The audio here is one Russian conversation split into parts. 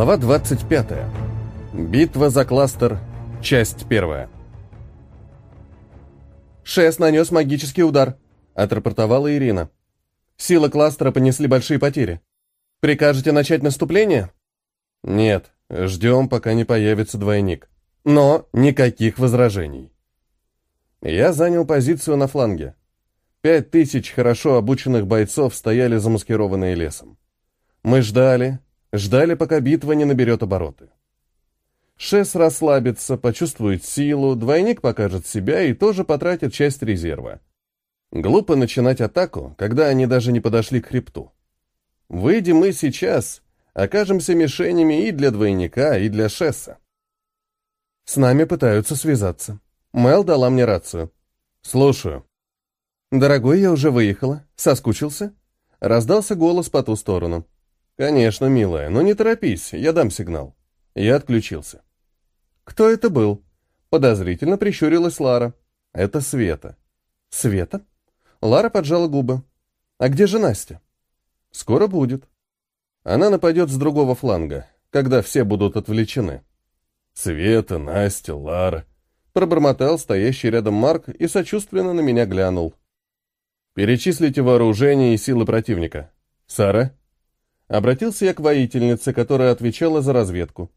Глава 25. Битва за кластер. Часть первая. «Шест нанес магический удар», — отрапортовала Ирина. «Силы кластера понесли большие потери. Прикажете начать наступление?» «Нет, ждем, пока не появится двойник. Но никаких возражений». Я занял позицию на фланге. Пять тысяч хорошо обученных бойцов стояли замаскированные лесом. Мы ждали, ждали, пока битва не наберет обороты. Шес расслабится, почувствует силу, двойник покажет себя и тоже потратит часть резерва. Глупо начинать атаку, когда они даже не подошли к хребту. Выйдем мы сейчас, окажемся мишенями и для двойника, и для Шесса. С нами пытаются связаться. Мел дала мне рацию. Слушаю. «Дорогой, я уже выехала. Соскучился?» Раздался голос по ту сторону. «Конечно, милая, но не торопись, я дам сигнал». Я отключился. «Кто это был?» Подозрительно прищурилась Лара. «Это Света». «Света?» Лара поджала губы. «А где же Настя?» «Скоро будет. Она нападет с другого фланга, когда все будут отвлечены». «Света, Настя, Лара», — пробормотал стоящий рядом Марк и сочувственно на меня глянул. Перечислите вооружение и силы противника. Сара? Обратился я к воительнице, которая отвечала за разведку.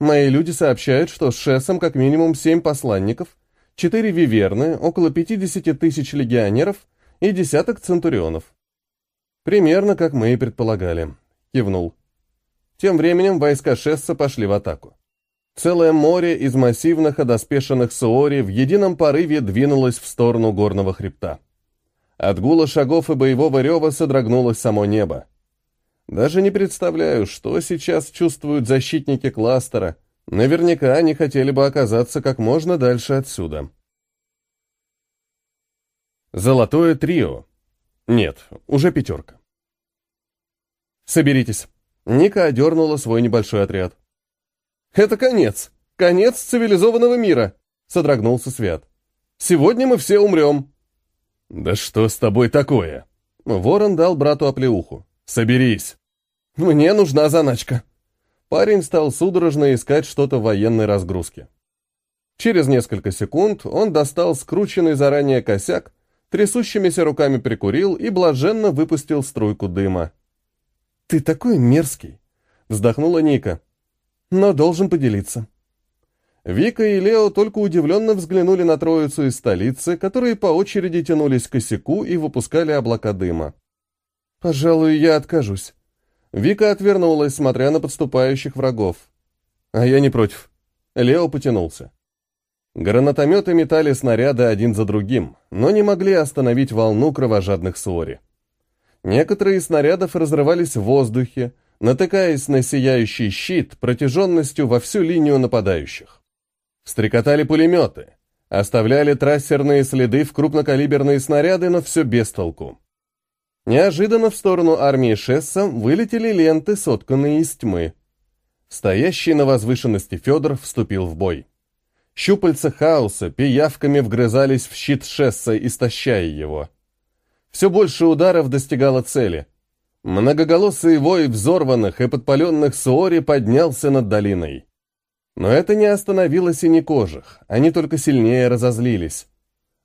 Мои люди сообщают, что с Шессом как минимум семь посланников, четыре виверны, около 50 тысяч легионеров и десяток центурионов. Примерно как мы и предполагали. Кивнул. Тем временем войска Шесса пошли в атаку. Целое море из массивных одоспешенных суори в едином порыве двинулось в сторону горного хребта. От гула шагов и боевого рева содрогнулось само небо. Даже не представляю, что сейчас чувствуют защитники кластера. Наверняка они хотели бы оказаться как можно дальше отсюда. Золотое трио. Нет, уже пятерка. Соберитесь. Ника одернула свой небольшой отряд. «Это конец! Конец цивилизованного мира!» — содрогнулся Свят. «Сегодня мы все умрем!» «Да что с тобой такое?» Ворон дал брату оплеуху. «Соберись!» «Мне нужна заначка!» Парень стал судорожно искать что-то в военной разгрузке. Через несколько секунд он достал скрученный заранее косяк, трясущимися руками прикурил и блаженно выпустил струйку дыма. «Ты такой мерзкий!» — вздохнула Ника. «Но должен поделиться». Вика и Лео только удивленно взглянули на троицу из столицы, которые по очереди тянулись к косяку и выпускали облака дыма. «Пожалуй, я откажусь». Вика отвернулась, смотря на подступающих врагов. «А я не против». Лео потянулся. Гранатометы метали снаряды один за другим, но не могли остановить волну кровожадных суори. Некоторые из снарядов разрывались в воздухе, натыкаясь на сияющий щит протяженностью во всю линию нападающих. Стрекотали пулеметы, оставляли трассерные следы в крупнокалиберные снаряды, но все без толку. Неожиданно в сторону армии Шесса вылетели ленты, сотканные из тьмы. Стоящий на возвышенности Федор вступил в бой. Щупальца хаоса пиявками вгрызались в щит Шесса, истощая его. Все больше ударов достигало цели. Многоголосый вой взорванных и подпаленных Суори поднялся над долиной. Но это не остановило синекожих, они только сильнее разозлились.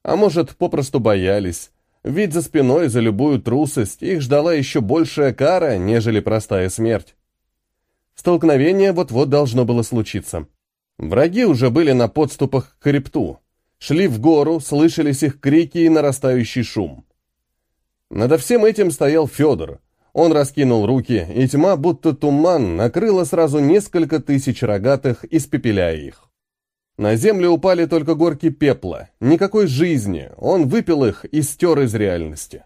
А может, попросту боялись, ведь за спиной за любую трусость их ждала еще большая кара, нежели простая смерть. Столкновение вот-вот должно было случиться. Враги уже были на подступах к хребту, шли в гору, слышались их крики и нарастающий шум. Надо всем этим стоял Федор, он раскинул руки, и тьма, будто туман, накрыла сразу несколько тысяч рогатых, испепеляя их. На землю упали только горки пепла, никакой жизни, он выпил их и стер из реальности.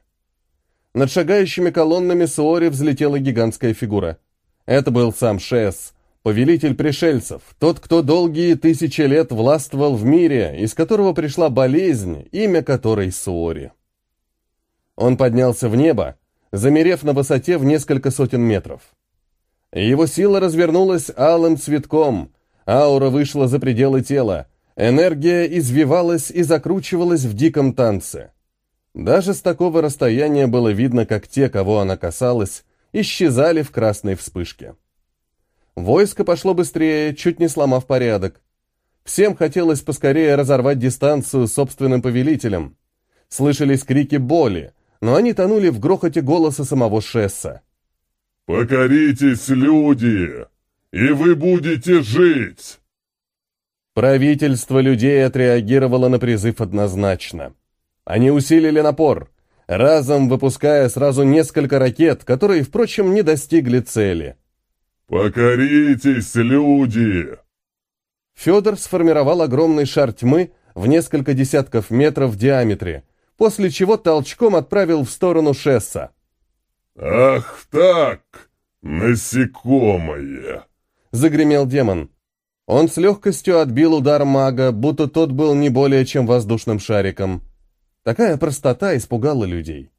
Над шагающими колоннами Суори взлетела гигантская фигура. Это был сам Шес, повелитель пришельцев, тот, кто долгие тысячи лет властвовал в мире, из которого пришла болезнь, имя которой Суори. Он поднялся в небо, замерев на высоте в несколько сотен метров. Его сила развернулась алым цветком, аура вышла за пределы тела, энергия извивалась и закручивалась в диком танце. Даже с такого расстояния было видно, как те, кого она касалась, исчезали в красной вспышке. Войско пошло быстрее, чуть не сломав порядок. Всем хотелось поскорее разорвать дистанцию с собственным повелителем. Слышались крики боли, но они тонули в грохоте голоса самого Шесса. «Покоритесь, люди, и вы будете жить!» Правительство людей отреагировало на призыв однозначно. Они усилили напор, разом выпуская сразу несколько ракет, которые, впрочем, не достигли цели. «Покоритесь, люди!» Федор сформировал огромный шар тьмы в несколько десятков метров в диаметре, после чего толчком отправил в сторону Шесса. «Ах так, насекомое!» — загремел демон. Он с легкостью отбил удар мага, будто тот был не более чем воздушным шариком. Такая простота испугала людей.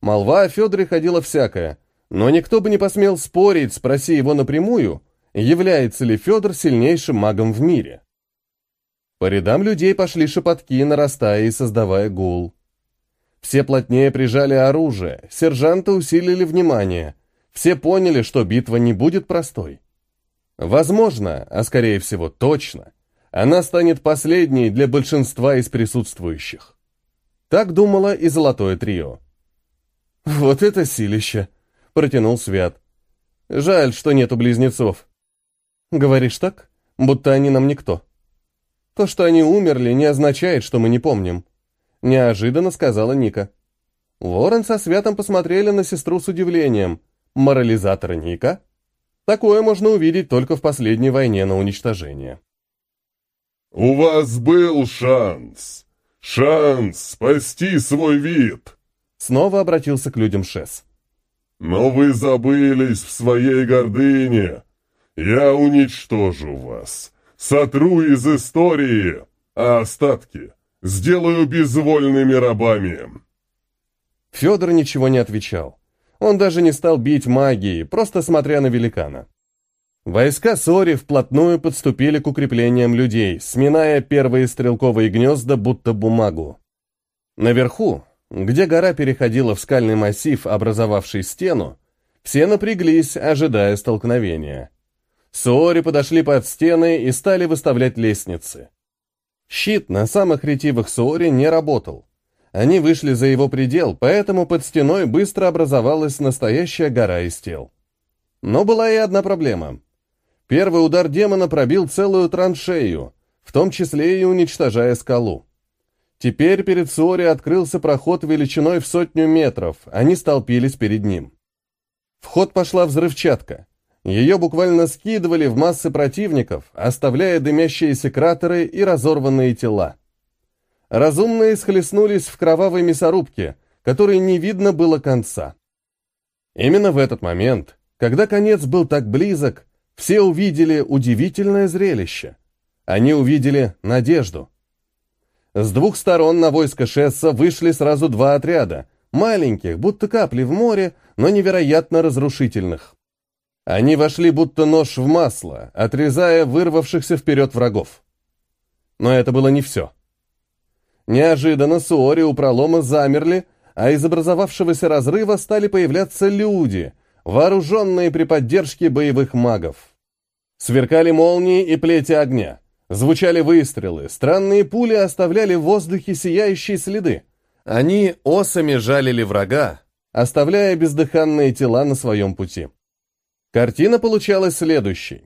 Молва о Федоре ходила всякая, но никто бы не посмел спорить, спроси его напрямую, является ли Федор сильнейшим магом в мире. По рядам людей пошли шепотки, нарастая и создавая гул. Все плотнее прижали оружие, сержанты усилили внимание. Все поняли, что битва не будет простой. Возможно, а скорее всего точно, она станет последней для большинства из присутствующих. Так думала и золотое трио. «Вот это силище!» — протянул Свят. «Жаль, что нету близнецов». «Говоришь так, будто они нам никто». «То, что они умерли, не означает, что мы не помним. Неожиданно сказала Ника. Лорен со Святом посмотрели на сестру с удивлением. Морализатор Ника? Такое можно увидеть только в последней войне на уничтожение. «У вас был шанс! Шанс спасти свой вид!» Снова обратился к людям Шес. «Но вы забылись в своей гордыне. Я уничтожу вас, сотру из истории, а остатки Сделаю безвольными рабами!» Федор ничего не отвечал. Он даже не стал бить магией, просто смотря на великана. Войска Сори вплотную подступили к укреплениям людей, сминая первые стрелковые гнезда, будто бумагу. Наверху, где гора переходила в скальный массив, образовавший стену, все напряглись, ожидая столкновения. Сори подошли под стены и стали выставлять лестницы. Щит на самых ретивых Суоре не работал. Они вышли за его предел, поэтому под стеной быстро образовалась настоящая гора из тел. Но была и одна проблема. Первый удар демона пробил целую траншею, в том числе и уничтожая скалу. Теперь перед Суори открылся проход величиной в сотню метров, они столпились перед ним. В ход пошла взрывчатка. Ее буквально скидывали в массы противников, оставляя дымящиеся кратеры и разорванные тела. Разумные схлестнулись в кровавой мясорубке, которой не видно было конца. Именно в этот момент, когда конец был так близок, все увидели удивительное зрелище. Они увидели надежду. С двух сторон на войско Шесса вышли сразу два отряда, маленьких, будто капли в море, но невероятно разрушительных. Они вошли будто нож в масло, отрезая вырвавшихся вперед врагов. Но это было не все. Неожиданно Суори у пролома замерли, а из образовавшегося разрыва стали появляться люди, вооруженные при поддержке боевых магов. Сверкали молнии и плети огня. Звучали выстрелы, странные пули оставляли в воздухе сияющие следы. Они осами жалили врага, оставляя бездыханные тела на своем пути. Картина получалась следующей.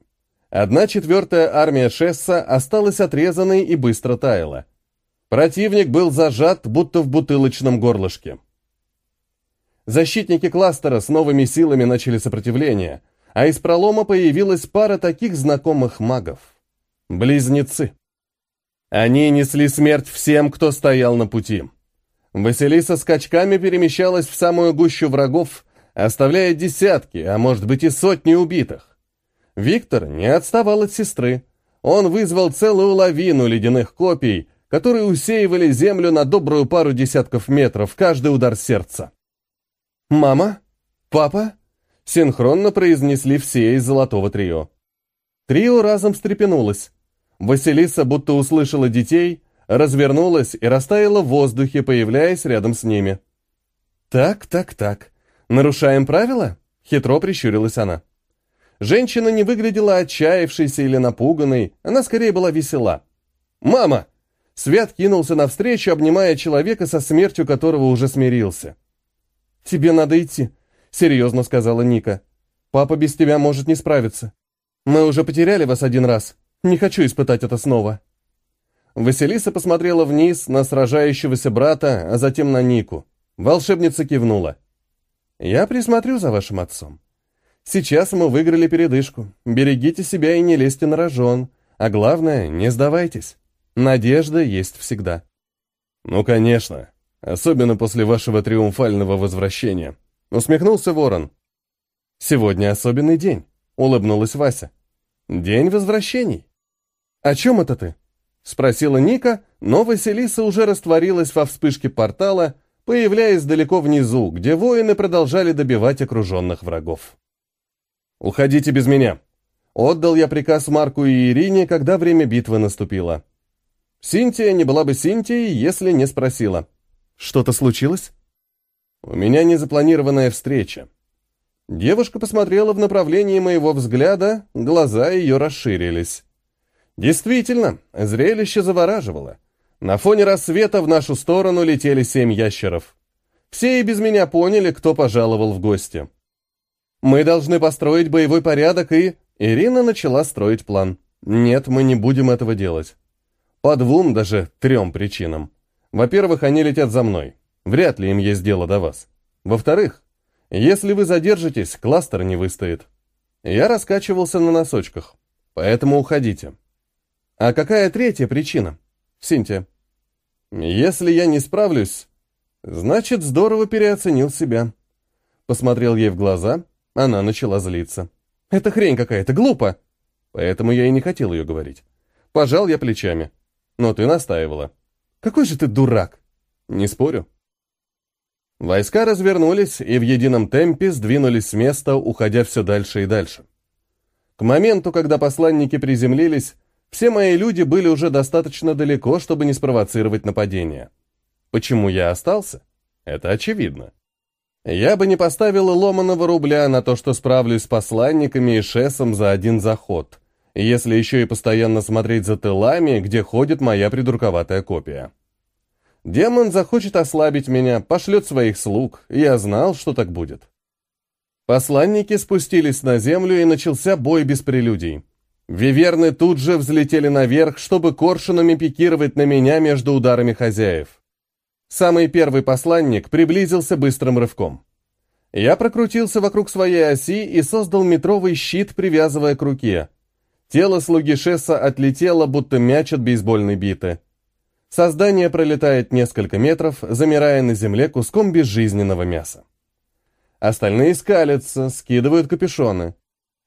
Одна четвертая армия Шесса осталась отрезанной и быстро таяла. Противник был зажат, будто в бутылочном горлышке. Защитники кластера с новыми силами начали сопротивление, а из пролома появилась пара таких знакомых магов. Близнецы. Они несли смерть всем, кто стоял на пути. Василиса скачками перемещалась в самую гущу врагов, оставляя десятки, а может быть и сотни убитых. Виктор не отставал от сестры. Он вызвал целую лавину ледяных копий, которые усеивали землю на добрую пару десятков метров, каждый удар сердца. «Мама? Папа?» — синхронно произнесли все из золотого трио. Трио разом встрепенулось. Василиса будто услышала детей, развернулась и растаяла в воздухе, появляясь рядом с ними. «Так, так, так. «Нарушаем правила?» — хитро прищурилась она. Женщина не выглядела отчаявшейся или напуганной, она скорее была весела. «Мама!» Свят кинулся навстречу, обнимая человека, со смертью которого уже смирился. «Тебе надо идти», — серьезно сказала Ника. «Папа без тебя может не справиться. Мы уже потеряли вас один раз. Не хочу испытать это снова». Василиса посмотрела вниз на сражающегося брата, а затем на Нику. Волшебница кивнула. «Я присмотрю за вашим отцом. Сейчас мы выиграли передышку. Берегите себя и не лезьте на рожон. А главное, не сдавайтесь. Надежда есть всегда». «Ну, конечно. Особенно после вашего триумфального возвращения», — усмехнулся Ворон. «Сегодня особенный день», — улыбнулась Вася. «День возвращений». «О чем это ты?» — спросила Ника, но Василиса уже растворилась во вспышке портала, появляясь далеко внизу, где воины продолжали добивать окруженных врагов. «Уходите без меня», — отдал я приказ Марку и Ирине, когда время битвы наступило. Синтия не была бы Синтией, если не спросила. «Что-то случилось?» «У меня незапланированная встреча». Девушка посмотрела в направлении моего взгляда, глаза ее расширились. Действительно, зрелище завораживало. На фоне рассвета в нашу сторону летели семь ящеров. Все и без меня поняли, кто пожаловал в гости. Мы должны построить боевой порядок и... Ирина начала строить план. Нет, мы не будем этого делать. По двум, даже трем причинам. Во-первых, они летят за мной. Вряд ли им есть дело до вас. Во-вторых, если вы задержитесь, кластер не выстоит. Я раскачивался на носочках, поэтому уходите. А какая третья причина? Синтия. Если я не справлюсь, значит, здорово переоценил себя. Посмотрел ей в глаза, она начала злиться. Это хрень какая-то, глупо. Поэтому я и не хотел ее говорить. Пожал я плечами. Но ты настаивала. Какой же ты дурак. Не спорю. Войска развернулись и в едином темпе сдвинулись с места, уходя все дальше и дальше. К моменту, когда посланники приземлились, все мои люди были уже достаточно далеко, чтобы не спровоцировать нападение. Почему я остался? Это очевидно. Я бы не поставил ломаного рубля на то, что справлюсь с посланниками и шессом за один заход, если еще и постоянно смотреть за тылами, где ходит моя придурковатая копия. Демон захочет ослабить меня, пошлет своих слуг, я знал, что так будет. Посланники спустились на землю, и начался бой без прелюдий. Виверны тут же взлетели наверх, чтобы коршунами пикировать на меня между ударами хозяев. Самый первый посланник приблизился быстрым рывком. Я прокрутился вокруг своей оси и создал метровый щит, привязывая к руке. Тело слуги Шесса отлетело, будто мяч от бейсбольной биты. Создание пролетает несколько метров, замирая на земле куском безжизненного мяса. Остальные скалятся, скидывают капюшоны.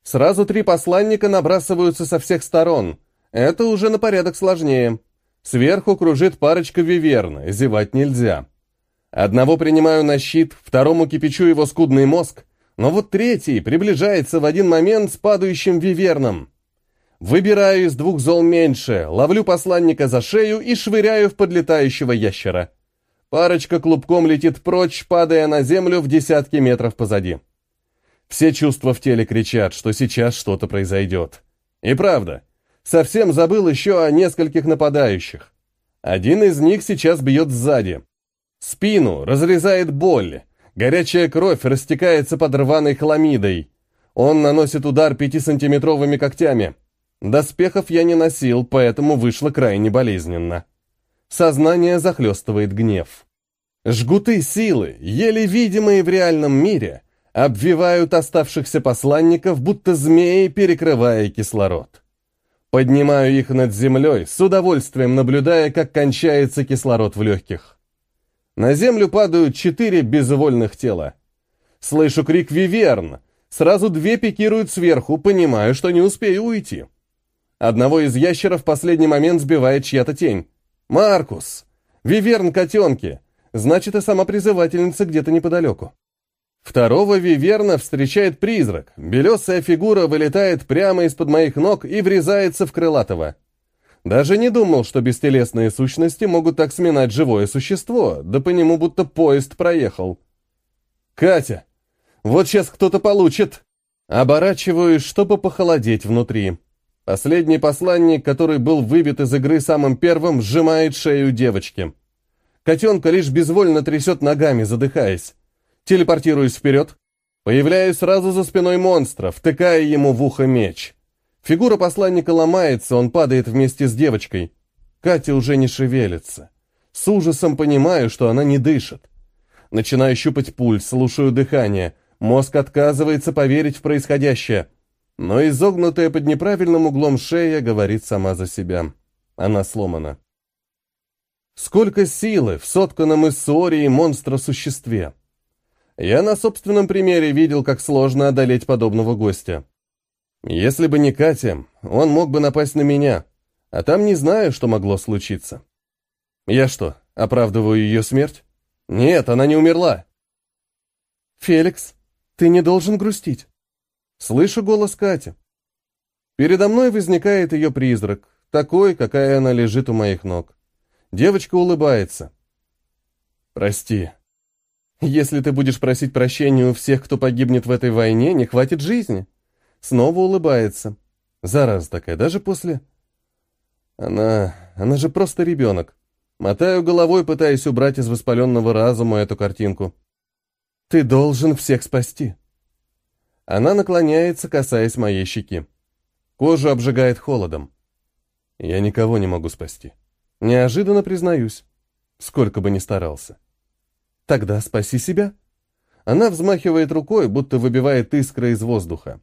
Сразу три посланника набрасываются со всех сторон. Это уже на порядок сложнее. Сверху кружит парочка виверн, зевать нельзя. Одного принимаю на щит, второму кипячу его скудный мозг, но вот третий приближается в один момент с падающим виверном. Выбираю из двух зол меньше, ловлю посланника за шею и швыряю в подлетающего ящера. Парочка клубком летит прочь, падая на землю в десятки метров позади. Все чувства в теле кричат, что сейчас что-то произойдет. И правда, совсем забыл еще о нескольких нападающих. Один из них сейчас бьет сзади. Спину разрезает боль. Горячая кровь растекается под рваной хламидой. Он наносит удар пятисантиметровыми когтями. Доспехов я не носил, поэтому вышло крайне болезненно. Сознание захлестывает гнев. Жгуты силы, еле видимые в реальном мире, обвивают оставшихся посланников, будто змеи, перекрывая кислород. Поднимаю их над землей, с удовольствием наблюдая, как кончается кислород в легких. На землю падают четыре безвольных тела. Слышу крик «Виверн!» Сразу две пикируют сверху, понимаю, что не успею уйти. Одного из ящеров в последний момент сбивает чья-то тень. «Маркус! Виверн котенки! Значит, и сама призывательница где-то неподалеку». Второго виверна встречает призрак. Белесая фигура вылетает прямо из-под моих ног и врезается в крылатого. Даже не думал, что бестелесные сущности могут так сминать живое существо, да по нему будто поезд проехал. «Катя! Вот сейчас кто-то получит!» Оборачиваюсь, чтобы похолодеть внутри. Последний посланник, который был выбит из игры самым первым, сжимает шею девочки. Котенка лишь безвольно трясет ногами, задыхаясь. Телепортируюсь вперед. Появляюсь сразу за спиной монстра, втыкая ему в ухо меч. Фигура посланника ломается, он падает вместе с девочкой. Катя уже не шевелится. С ужасом понимаю, что она не дышит. Начинаю щупать пульс, слушаю дыхание. Мозг отказывается поверить в происходящее. Но изогнутая под неправильным углом шея говорит сама за себя. Она сломана. Сколько силы в сотканном из сории монстра-существе. Я на собственном примере видел, как сложно одолеть подобного гостя. Если бы не Катя, он мог бы напасть на меня, а там не знаю, что могло случиться. Я что, оправдываю ее смерть? Нет, она не умерла. «Феликс, ты не должен грустить». Слышу голос Кати. Передо мной возникает ее призрак, такой, какая она лежит у моих ног. Девочка улыбается. «Прости. Если ты будешь просить прощения у всех, кто погибнет в этой войне, не хватит жизни». Снова улыбается. Зараза такая, даже после... Она... она же просто ребенок. Мотаю головой, пытаясь убрать из воспаленного разума эту картинку. «Ты должен всех спасти». Она наклоняется, касаясь моей щеки. Кожу обжигает холодом. Я никого не могу спасти. Неожиданно признаюсь, сколько бы ни старался. Тогда спаси себя. Она взмахивает рукой, будто выбивает искры из воздуха.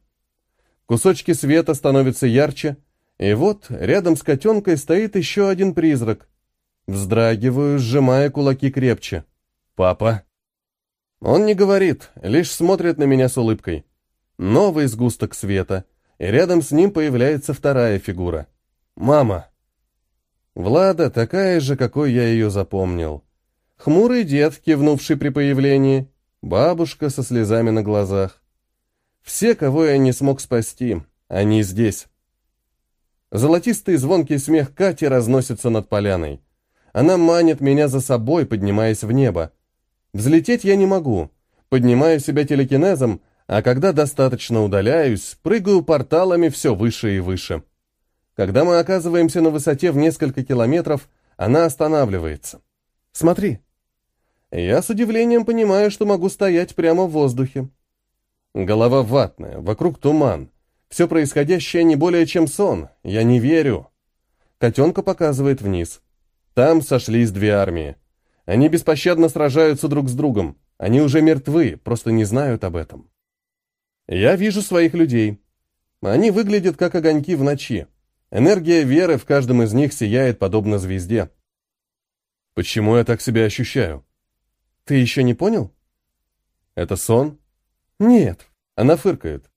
Кусочки света становятся ярче, и вот рядом с котенкой стоит еще один призрак. Вздрагиваю, сжимая кулаки крепче. «Папа?» Он не говорит, лишь смотрит на меня с улыбкой. Новый сгусток света, и рядом с ним появляется вторая фигура. «Мама!» Влада такая же, какой я ее запомнил. Хмурый дед, кивнувший при появлении, бабушка со слезами на глазах. Все, кого я не смог спасти, они здесь. Золотистый звонкий смех Кати разносится над поляной. Она манит меня за собой, поднимаясь в небо. Взлететь я не могу. Поднимаю себя телекинезом, а когда достаточно удаляюсь, прыгаю порталами все выше и выше. Когда мы оказываемся на высоте в несколько километров, она останавливается. Смотри. Я с удивлением понимаю, что могу стоять прямо в воздухе. Голова ватная, вокруг туман. Все происходящее не более чем сон. Я не верю. Котенка показывает вниз. Там сошлись две армии. Они беспощадно сражаются друг с другом. Они уже мертвы, просто не знают об этом. Я вижу своих людей. Они выглядят как огоньки в ночи. Энергия веры в каждом из них сияет подобно звезде. Почему я так себя ощущаю? Ты еще не понял? Это сон? Нет, она фыркает.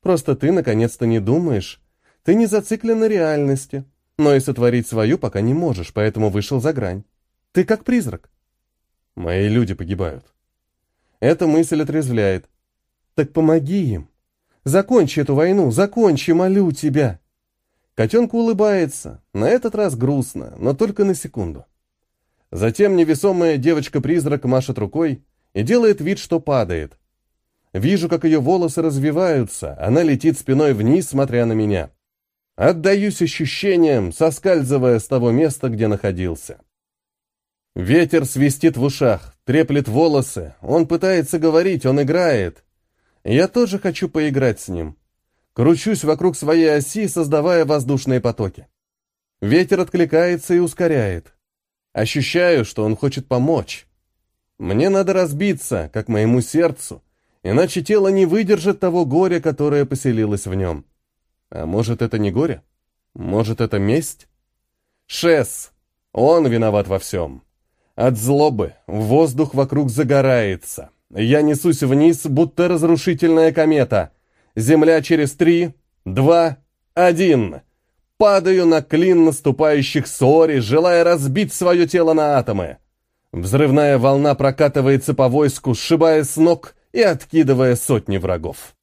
Просто ты наконец-то не думаешь. Ты не зациклен на реальности, но и сотворить свою пока не можешь, поэтому вышел за грань. Ты как призрак. Мои люди погибают. Эта мысль отрезвляет. Так помоги им. Закончи эту войну, закончи, молю тебя. Котенку улыбается, на этот раз грустно, но только на секунду. Затем невесомая девочка-призрак машет рукой и делает вид, что падает. Вижу, как ее волосы развиваются, она летит спиной вниз, смотря на меня. Отдаюсь ощущениям, соскальзывая с того места, где находился. Ветер свистит в ушах, треплет волосы, он пытается говорить, он играет. Я тоже хочу поиграть с ним. Кручусь вокруг своей оси, создавая воздушные потоки. Ветер откликается и ускоряет. Ощущаю, что он хочет помочь. Мне надо разбиться, как моему сердцу, иначе тело не выдержит того горя, которое поселилось в нем. А может, это не горе? Может, это месть? Шес, он виноват во всем. От злобы воздух вокруг загорается. Я несусь вниз, будто разрушительная комета — Земля через три, два, один. Падаю на клин наступающих сори, желая разбить свое тело на атомы. Взрывная волна прокатывается по войску, сшибая с ног и откидывая сотни врагов.